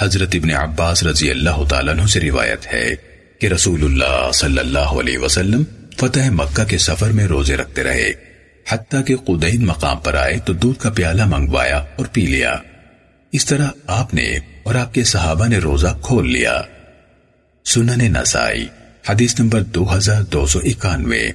حضرت ابن عباس رضی اللہ تعالیٰ عنہ سے روایت ہے کہ رسول اللہ صلی اللہ علیہ وسلم فتح مکہ کے سفر میں روزے رکھتے رہے۔ حتیٰ کہ قدین مقام پر آئے تو دودھ کا پیالہ منگوایا اور پی لیا۔ اس طرح آپ نے اور آپ کے صحابہ نے روزہ کھول لیا۔ سنن نسائی، حدیث نمبر دو ہزار دو سو اکانوے۔